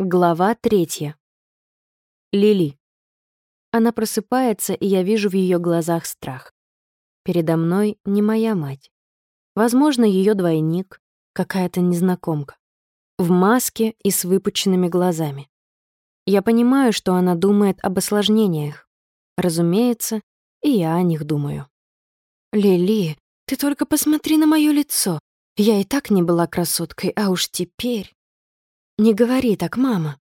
Глава третья. Лили. Она просыпается, и я вижу в ее глазах страх. Передо мной не моя мать. Возможно, ее двойник, какая-то незнакомка. В маске и с выпученными глазами. Я понимаю, что она думает об осложнениях. Разумеется, и я о них думаю. «Лили, ты только посмотри на мое лицо. Я и так не была красоткой, а уж теперь...» «Не говори так, мама».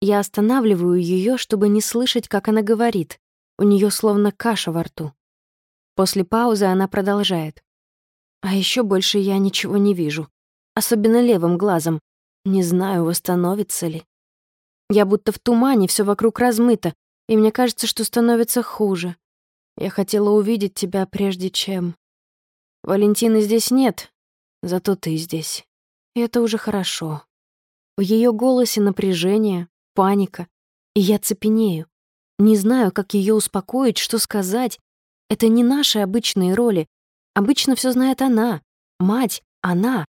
Я останавливаю ее, чтобы не слышать, как она говорит. У нее словно каша во рту. После паузы она продолжает. А еще больше я ничего не вижу. Особенно левым глазом. Не знаю, восстановится ли. Я будто в тумане, все вокруг размыто, и мне кажется, что становится хуже. Я хотела увидеть тебя прежде чем... Валентины здесь нет, зато ты здесь. И это уже хорошо. В ее голосе напряжение, паника, и я цепенею. Не знаю, как ее успокоить, что сказать. Это не наши обычные роли. Обычно все знает она, мать, она.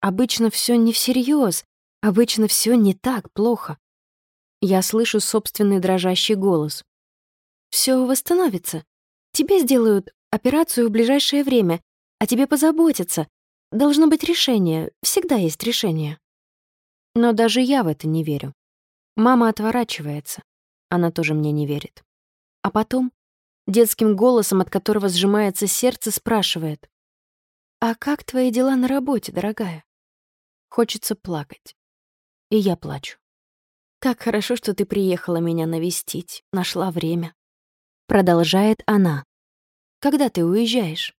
Обычно все не всерьез. Обычно все не так плохо. Я слышу собственный дрожащий голос. Все восстановится. Тебе сделают операцию в ближайшее время, а тебе позаботятся. Должно быть решение. Всегда есть решение. Но даже я в это не верю. Мама отворачивается. Она тоже мне не верит. А потом, детским голосом, от которого сжимается сердце, спрашивает. «А как твои дела на работе, дорогая?» Хочется плакать. И я плачу. «Как хорошо, что ты приехала меня навестить, нашла время». Продолжает она. «Когда ты уезжаешь?»